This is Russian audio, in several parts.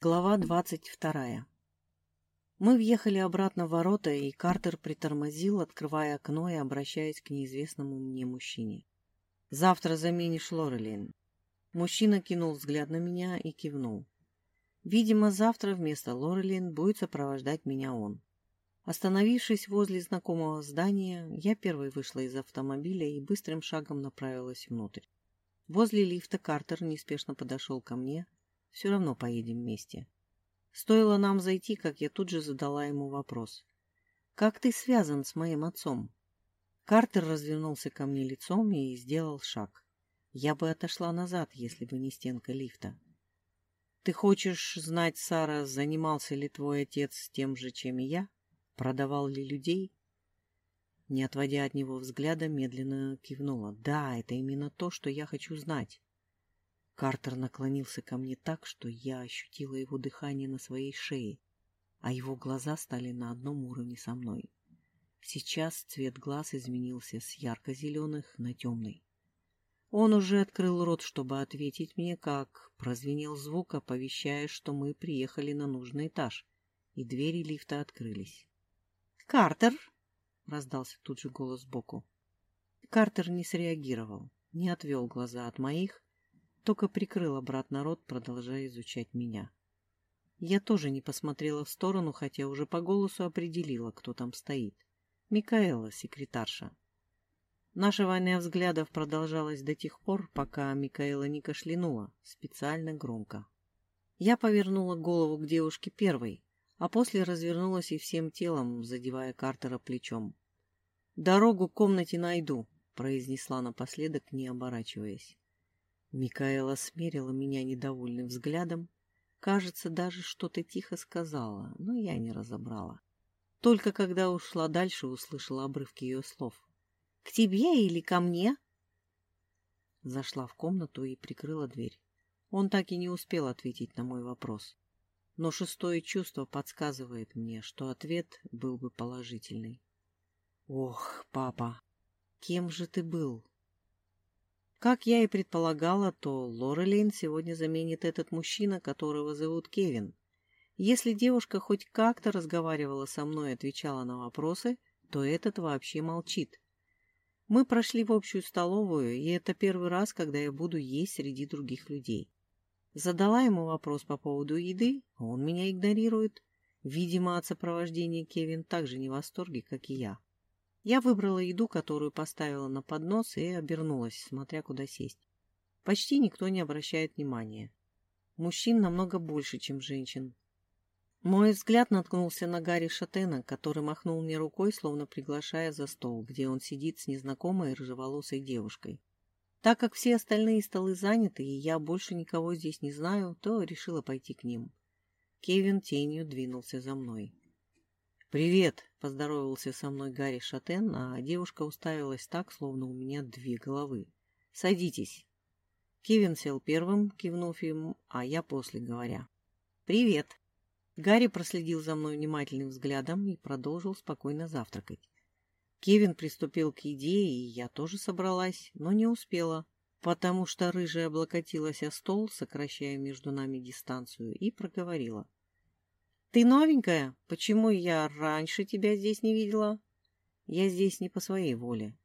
Глава двадцать вторая Мы въехали обратно в ворота, и Картер притормозил, открывая окно и обращаясь к неизвестному мне мужчине. «Завтра заменишь Лорелин». Мужчина кинул взгляд на меня и кивнул. Видимо, завтра вместо Лорелин будет сопровождать меня он. Остановившись возле знакомого здания, я первой вышла из автомобиля и быстрым шагом направилась внутрь. Возле лифта Картер неспешно подошел ко мне, все равно поедем вместе. Стоило нам зайти, как я тут же задала ему вопрос. «Как ты связан с моим отцом?» Картер развернулся ко мне лицом и сделал шаг. Я бы отошла назад, если бы не стенка лифта. «Ты хочешь знать, Сара, занимался ли твой отец тем же, чем и я? Продавал ли людей?» Не отводя от него взгляда, медленно кивнула. «Да, это именно то, что я хочу знать». Картер наклонился ко мне так, что я ощутила его дыхание на своей шее, а его глаза стали на одном уровне со мной. Сейчас цвет глаз изменился с ярко-зеленых на темный. Он уже открыл рот, чтобы ответить мне, как прозвенел звук, оповещая, что мы приехали на нужный этаж, и двери лифта открылись. «Картер!» — раздался тут же голос сбоку. Картер не среагировал, не отвел глаза от моих, только прикрыл обратно рот, продолжая изучать меня. Я тоже не посмотрела в сторону, хотя уже по голосу определила, кто там стоит. Микаэла, секретарша. Наша война взглядов продолжалась до тех пор, пока Микаэла не кашлянула, специально громко. Я повернула голову к девушке первой, а после развернулась и всем телом, задевая Картера плечом. «Дорогу к комнате найду», — произнесла напоследок, не оборачиваясь. Микаэла смерила меня недовольным взглядом. Кажется, даже что-то тихо сказала, но я не разобрала. Только когда ушла дальше, услышала обрывки ее слов. «К тебе или ко мне?» Зашла в комнату и прикрыла дверь. Он так и не успел ответить на мой вопрос. Но шестое чувство подсказывает мне, что ответ был бы положительный. «Ох, папа, кем же ты был?» Как я и предполагала, то Лорелейн сегодня заменит этот мужчина, которого зовут Кевин. Если девушка хоть как-то разговаривала со мной и отвечала на вопросы, то этот вообще молчит. Мы прошли в общую столовую, и это первый раз, когда я буду есть среди других людей. Задала ему вопрос по поводу еды, он меня игнорирует. Видимо, от сопровождения Кевин так же не в восторге, как и я. Я выбрала еду, которую поставила на поднос, и обернулась, смотря куда сесть. Почти никто не обращает внимания. Мужчин намного больше, чем женщин. Мой взгляд наткнулся на Гарри Шатена, который махнул мне рукой, словно приглашая за стол, где он сидит с незнакомой рыжеволосой девушкой. Так как все остальные столы заняты, и я больше никого здесь не знаю, то решила пойти к ним. Кевин тенью двинулся за мной. «Привет!» — поздоровался со мной Гарри Шатен, а девушка уставилась так, словно у меня две головы. «Садитесь!» Кевин сел первым, кивнув ему, а я после, говоря. «Привет!» Гарри проследил за мной внимательным взглядом и продолжил спокойно завтракать. Кевин приступил к еде, и я тоже собралась, но не успела, потому что рыжая облокотилась о стол, сокращая между нами дистанцию, и проговорила. — «Ты новенькая? Почему я раньше тебя здесь не видела?» «Я здесь не по своей воле».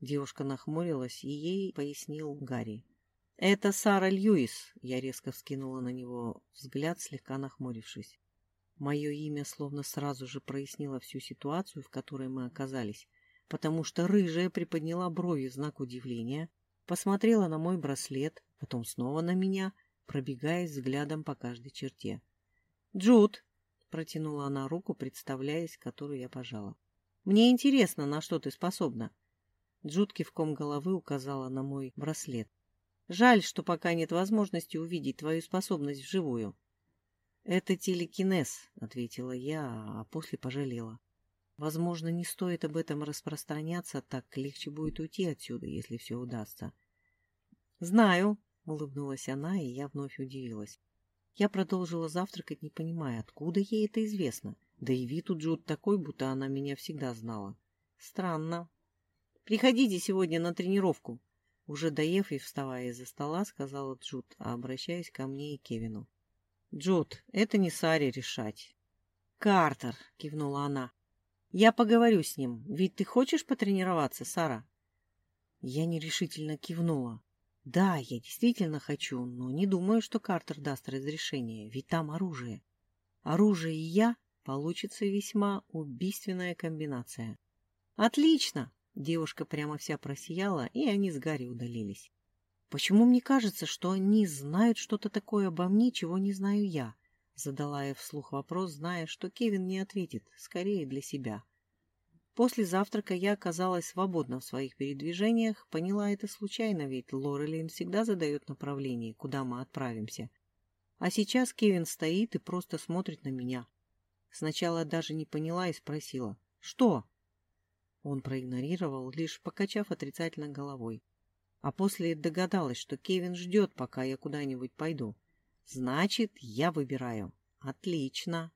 Девушка нахмурилась, и ей пояснил Гарри. «Это Сара Льюис», — я резко вскинула на него взгляд, слегка нахмурившись. Мое имя словно сразу же прояснило всю ситуацию, в которой мы оказались, потому что рыжая приподняла брови в знак удивления, посмотрела на мой браслет, потом снова на меня, пробегаясь взглядом по каждой черте. «Джуд!» Протянула она руку, представляясь, которую я пожала. «Мне интересно, на что ты способна?» Джуд кивком головы указала на мой браслет. «Жаль, что пока нет возможности увидеть твою способность вживую». «Это телекинез», — ответила я, а после пожалела. «Возможно, не стоит об этом распространяться, так легче будет уйти отсюда, если все удастся». «Знаю», — улыбнулась она, и я вновь удивилась. Я продолжила завтракать, не понимая, откуда ей это известно. Да и вид у Джуд такой, будто она меня всегда знала. Странно. «Приходите сегодня на тренировку», — уже доев и вставая из-за стола, сказала Джуд, обращаясь ко мне и Кевину. Джуд, это не Саре решать. Картер, кивнула она. Я поговорю с ним, ведь ты хочешь потренироваться, Сара? Я нерешительно кивнула. Да, я действительно хочу, но не думаю, что Картер даст разрешение, ведь там оружие. Оружие и я получится весьма убийственная комбинация. Отлично! Девушка прямо вся просияла, и они с Гарри удалились. Почему мне кажется, что они знают что-то такое обо мне, чего не знаю я? Задала я вслух вопрос, зная, что Кевин не ответит, скорее для себя. После завтрака я оказалась свободна в своих передвижениях, поняла это случайно, ведь Лорелин всегда задает направление, куда мы отправимся. А сейчас Кевин стоит и просто смотрит на меня. Сначала даже не поняла и спросила «Что?». Он проигнорировал, лишь покачав отрицательно головой. А после догадалась, что Кевин ждет, пока я куда-нибудь пойду. Значит, я выбираю. Отлично.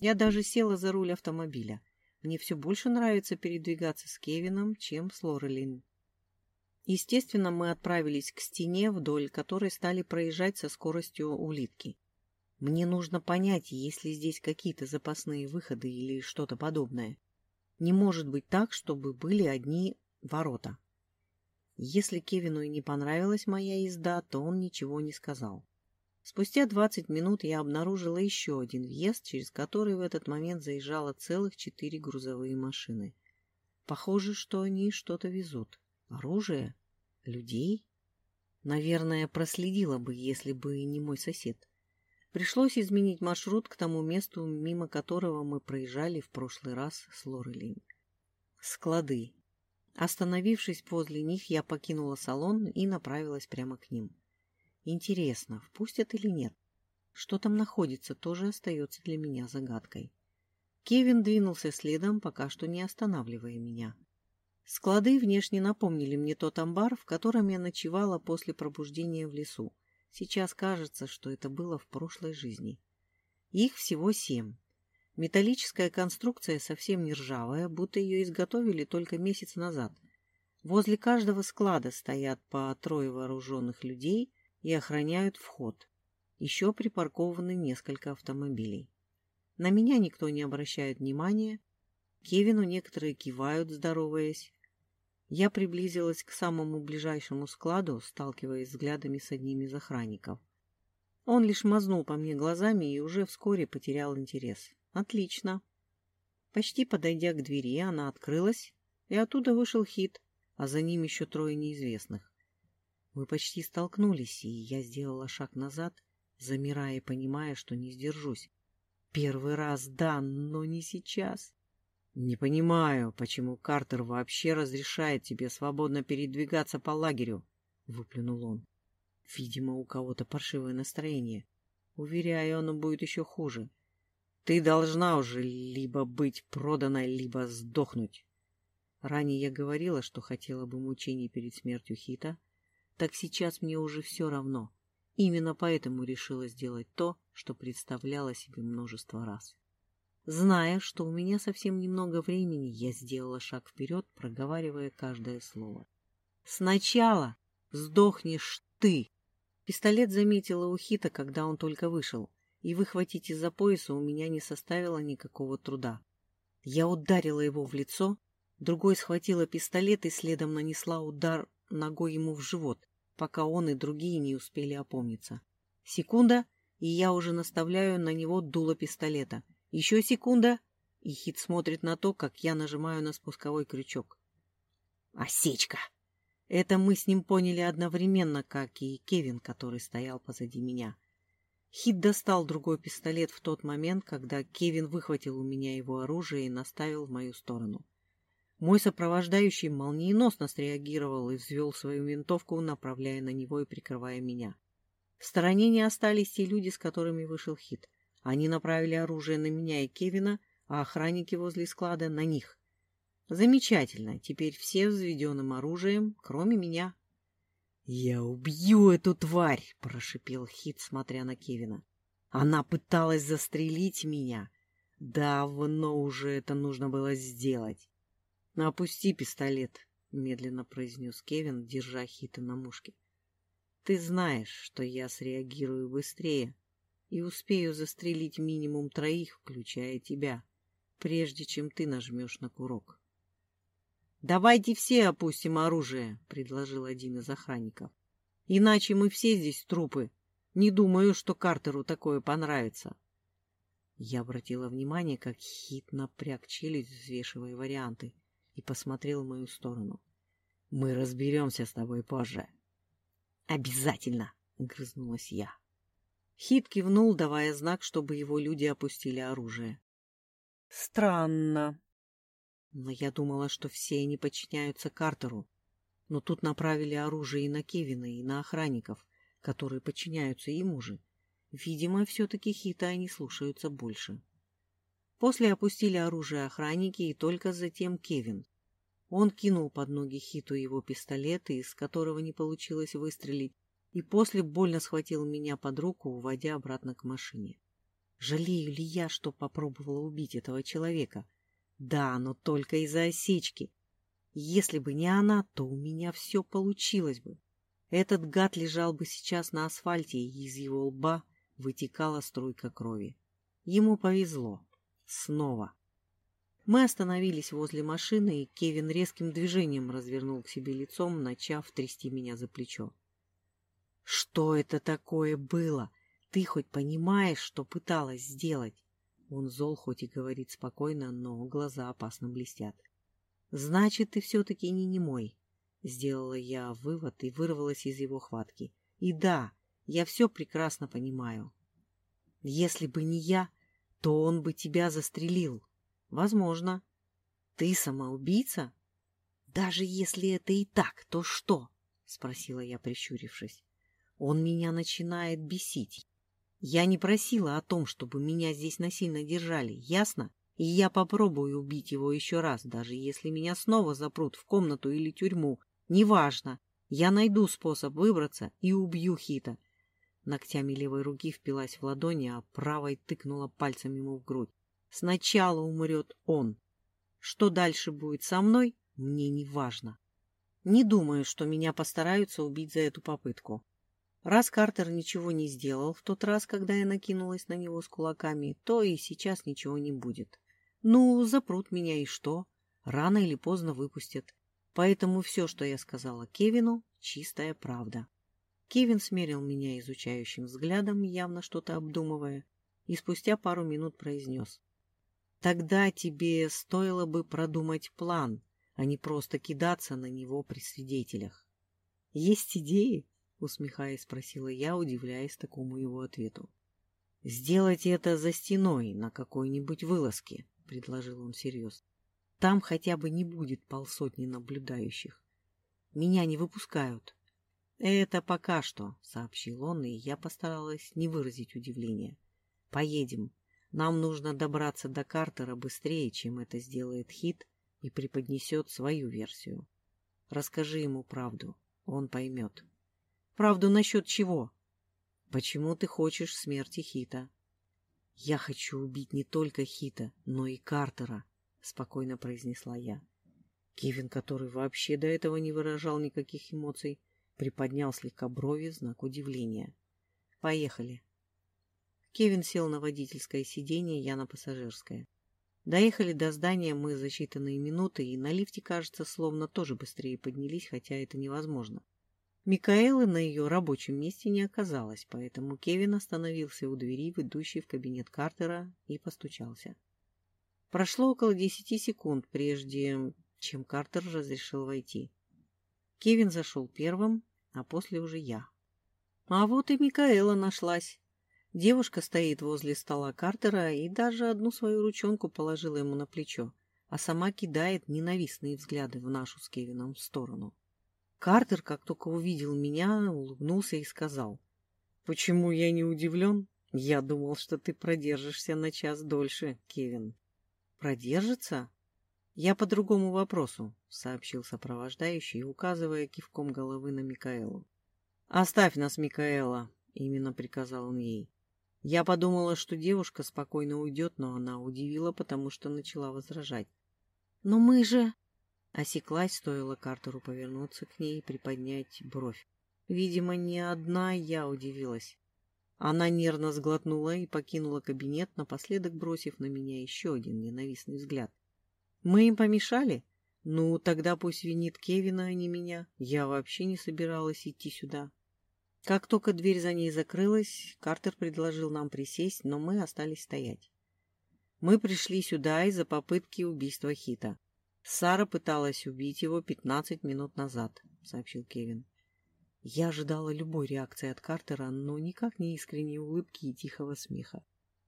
Я даже села за руль автомобиля. Мне все больше нравится передвигаться с Кевином, чем с Лорелин. Естественно, мы отправились к стене, вдоль которой стали проезжать со скоростью улитки. Мне нужно понять, есть ли здесь какие-то запасные выходы или что-то подобное. Не может быть так, чтобы были одни ворота. Если Кевину и не понравилась моя езда, то он ничего не сказал. Спустя 20 минут я обнаружила еще один въезд, через который в этот момент заезжало целых четыре грузовые машины. Похоже, что они что-то везут. Оружие? Людей? Наверное, проследила бы, если бы не мой сосед. Пришлось изменить маршрут к тому месту, мимо которого мы проезжали в прошлый раз с Лорелин. Склады. Остановившись возле них, я покинула салон и направилась прямо к ним. Интересно, впустят или нет? Что там находится, тоже остается для меня загадкой. Кевин двинулся следом, пока что не останавливая меня. Склады внешне напомнили мне тот амбар, в котором я ночевала после пробуждения в лесу. Сейчас кажется, что это было в прошлой жизни. Их всего семь. Металлическая конструкция совсем не ржавая, будто ее изготовили только месяц назад. Возле каждого склада стоят по трое вооруженных людей и охраняют вход. Еще припаркованы несколько автомобилей. На меня никто не обращает внимания. Кевину некоторые кивают, здороваясь. Я приблизилась к самому ближайшему складу, сталкиваясь взглядами с одним из охранников. Он лишь мазнул по мне глазами и уже вскоре потерял интерес. Отлично. Почти подойдя к двери, она открылась, и оттуда вышел Хит, а за ним еще трое неизвестных. Мы почти столкнулись, и я сделала шаг назад, замирая понимая, что не сдержусь. Первый раз, да, но не сейчас. Не понимаю, почему Картер вообще разрешает тебе свободно передвигаться по лагерю, выплюнул он. Видимо, у кого-то паршивое настроение. Уверяю, оно будет еще хуже. Ты должна уже либо быть продана, либо сдохнуть. Ранее я говорила, что хотела бы мучений перед смертью Хита, так сейчас мне уже все равно. Именно поэтому решила сделать то, что представляла себе множество раз. Зная, что у меня совсем немного времени, я сделала шаг вперед, проговаривая каждое слово. «Сначала сдохнешь ты!» Пистолет заметила у Хита, когда он только вышел, и выхватить из-за пояса у меня не составило никакого труда. Я ударила его в лицо, другой схватила пистолет и следом нанесла удар ногой ему в живот пока он и другие не успели опомниться. Секунда, и я уже наставляю на него дуло пистолета. Еще секунда, и Хит смотрит на то, как я нажимаю на спусковой крючок. Осечка! Это мы с ним поняли одновременно, как и Кевин, который стоял позади меня. Хит достал другой пистолет в тот момент, когда Кевин выхватил у меня его оружие и наставил в мою сторону. Мой сопровождающий молниеносно среагировал и взвел свою винтовку, направляя на него и прикрывая меня. В стороне не остались те люди, с которыми вышел хит. Они направили оружие на меня и Кевина, а охранники возле склада на них. Замечательно, теперь все взведенным оружием, кроме меня. «Я убью эту тварь!» — прошипел Хит, смотря на Кевина. «Она пыталась застрелить меня. Давно уже это нужно было сделать. «Опусти пистолет», — медленно произнес Кевин, держа Хита на мушке. «Ты знаешь, что я среагирую быстрее». и успею застрелить минимум троих, включая тебя, прежде чем ты нажмешь на курок. «Давайте все опустим оружие», — предложил один из охранников. «Иначе мы все здесь трупы. Не думаю, что Картеру такое понравится». Я обратила внимание, как Хит напряг челюсть, взвешивая варианты, и посмотрел в мою сторону. «Мы разберемся с тобой позже». «Обязательно!» — грызнулась я. Хит кивнул, давая знак, чтобы его люди опустили оружие. «Странно», но я думала, что все они подчиняются Картеру. Но тут направили оружие и на Кевина, и на охранников, которые подчиняются ему же. Видимо, все-таки Хита они слушаются больше. После опустили оружие охранники и только затем Кевин. Он кинул под ноги Хиту его пистолет, из которого не получилось выстрелить, и после больно схватил меня под руку, уводя обратно к машине. Жалею ли я, что попробовала убить этого человека? Да, но только из-за осечки. Если бы не она, то у меня все получилось бы. Этот гад лежал бы сейчас на асфальте, и из его лба вытекала струйка крови. Ему повезло. Снова. Мы остановились возле машины, и Кевин резким движением развернул к себе лицом, начав трясти меня за плечо. «Что это такое было? Ты хоть понимаешь, что пыталась сделать?» Он зол, хоть и говорит спокойно, но глаза опасно блестят. «Значит, ты все-таки не немой», — сделала я вывод и вырвалась из его хватки. «И да, я все прекрасно понимаю. Если бы не я, то он бы тебя застрелил. Возможно. Ты самоубийца? Даже если это и так, то что?» — спросила я, прищурившись. «Он меня начинает бесить. Я не просила о том, чтобы меня здесь насильно держали, ясно? И я попробую убить его еще раз, даже если меня снова запрут в комнату или тюрьму. Неважно. Я найду способ выбраться и убью Хита. Ногтями левой руки впилась в ладони, а правой тыкнула пальцем ему в грудь. Сначала умрет он. Что дальше будет со мной, мне не важно. Не думаю, что меня постараются убить за эту попытку. Раз Картер ничего не сделал в тот раз, когда я накинулась на него с кулаками, то и сейчас ничего не будет. Ну, запрут меня и что? Рано или поздно выпустят. Поэтому все, что я сказала Кевину, чистая правда. Кевин смерил меня изучающим взглядом, явно что-то обдумывая, и спустя пару минут произнес. «Тогда тебе стоило бы продумать план, а не просто кидаться на него при свидетелях. Есть идеи?» — усмехаясь, спросила я, удивляясь такому его ответу. — Сделать это за стеной на какой-нибудь вылазке, — предложил он серьезно. — Там хотя бы не будет полсотни наблюдающих. Меня не выпускают. — Это пока что, — сообщил он, и я постаралась не выразить удивления. — Поедем. Нам нужно добраться до Картера быстрее, чем это сделает Хит и преподнесет свою версию. Расскажи ему правду, он поймет. — Правду насчет чего? Почему ты хочешь смерти Хита? Я хочу убить не только Хита, но и Картера, спокойно произнесла я. Кевин, который вообще до этого не выражал никаких эмоций, приподнял слегка брови знак удивления. Поехали. Кевин сел на водительское сиденье, я на пассажирское. Доехали до здания мы за считанные минуты, и на лифте, кажется, словно тоже быстрее поднялись, хотя это невозможно. Микаэлы на ее рабочем месте не оказалось, поэтому Кевин остановился у двери, ведущей в кабинет Картера, и постучался. Прошло около десяти секунд, прежде чем Картер разрешил войти. Кевин зашел первым, а после уже я. А вот и Микаэла нашлась. Девушка стоит возле стола Картера и даже одну свою ручонку положила ему на плечо, а сама кидает ненавистные взгляды в нашу с Кевином сторону. Картер, как только увидел меня, улыбнулся и сказал. «Почему я не удивлен? Я думал, что ты продержишься на час дольше, Кевин». «Продержится?» «Я по другому вопросу», — сообщил сопровождающий, указывая кивком головы на Микаэлу. «Оставь нас, Микаэла», — именно приказал он ей. Я подумала, что девушка спокойно уйдет, но она удивила, потому что начала возражать. «Но мы же...» Осеклась, стоило Картеру повернуться к ней и приподнять бровь. Видимо, не одна я удивилась. Она нервно сглотнула и покинула кабинет, напоследок бросив на меня еще один ненавистный взгляд. «Мы им помешали? Ну, тогда пусть винит Кевина, а не меня. Я вообще не собиралась идти сюда». Как только дверь за ней закрылась, Картер предложил нам присесть, но мы остались стоять. Мы пришли сюда из-за попытки убийства Хита. Сара пыталась убить его пятнадцать минут назад, сообщил Кевин. Я ожидала любой реакции от Картера, но никак не искренней улыбки и тихого смеха.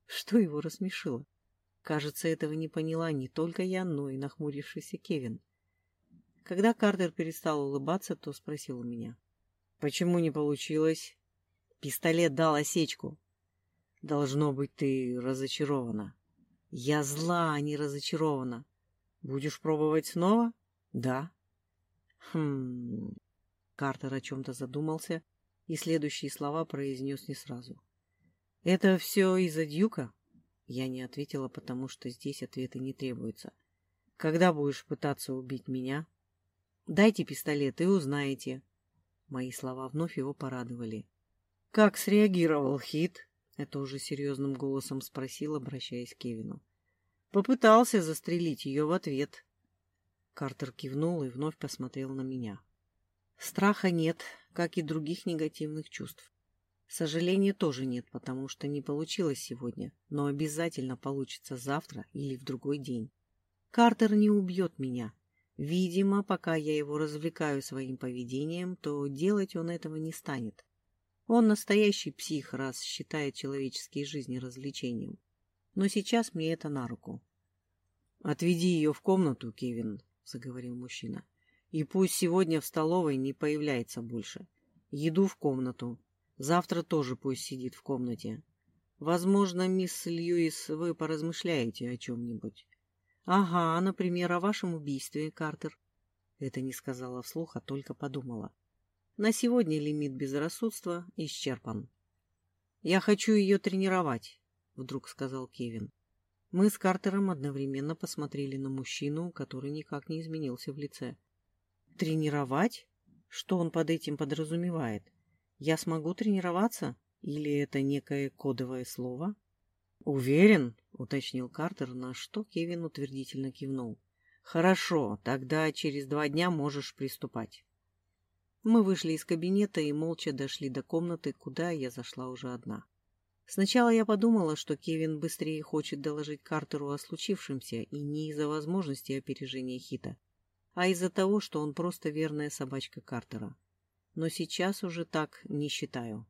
Что его рассмешило? Кажется, этого не поняла не только я, но и нахмурившийся Кевин. Когда Картер перестал улыбаться, то спросил у меня. «Почему не получилось?» «Пистолет дал осечку». «Должно быть, ты разочарована». «Я зла, а не разочарована». «Будешь пробовать снова?» «Да». «Хм...» Картер о чем-то задумался и следующие слова произнес не сразу. «Это все из-за Дьюка?» Я не ответила, потому что здесь ответы не требуются. «Когда будешь пытаться убить меня?» «Дайте пистолет и узнаете». Мои слова вновь его порадовали. «Как среагировал Хит?» — это уже серьезным голосом спросил, обращаясь к Кевину. «Попытался застрелить ее в ответ». Картер кивнул и вновь посмотрел на меня. Страха нет, как и других негативных чувств. Сожаления тоже нет, потому что не получилось сегодня, но обязательно получится завтра или в другой день. Картер не убьет меня. Видимо, пока я его развлекаю своим поведением, то делать он этого не станет. Он настоящий псих, раз считает человеческие жизни развлечением. Но сейчас мне это на руку. — Отведи ее в комнату, Кевин, — заговорил мужчина. И пусть сегодня в столовой не появляется больше. Еду в комнату. Завтра тоже пусть сидит в комнате. Возможно, мисс Льюис, вы поразмышляете о чем-нибудь. Ага, например, о вашем убийстве, Картер. Это не сказала вслух, а только подумала. На сегодня лимит безрассудства исчерпан. Я хочу ее тренировать, вдруг сказал Кевин. Мы с Картером одновременно посмотрели на мужчину, который никак не изменился в лице. Тренировать? Что он под этим подразумевает? Я смогу тренироваться? Или это некое кодовое слово? Уверен, уточнил Картер, на что Кевин утвердительно кивнул. Хорошо, тогда через два дня можешь приступать. Мы вышли из кабинета и молча дошли до комнаты, куда я зашла уже одна. Сначала я подумала, что Кевин быстрее хочет доложить Картеру о случившемся, и не из-за возможности опережения Хита, а из-за того, что он просто верная собачка Картера. Но сейчас уже так не считаю.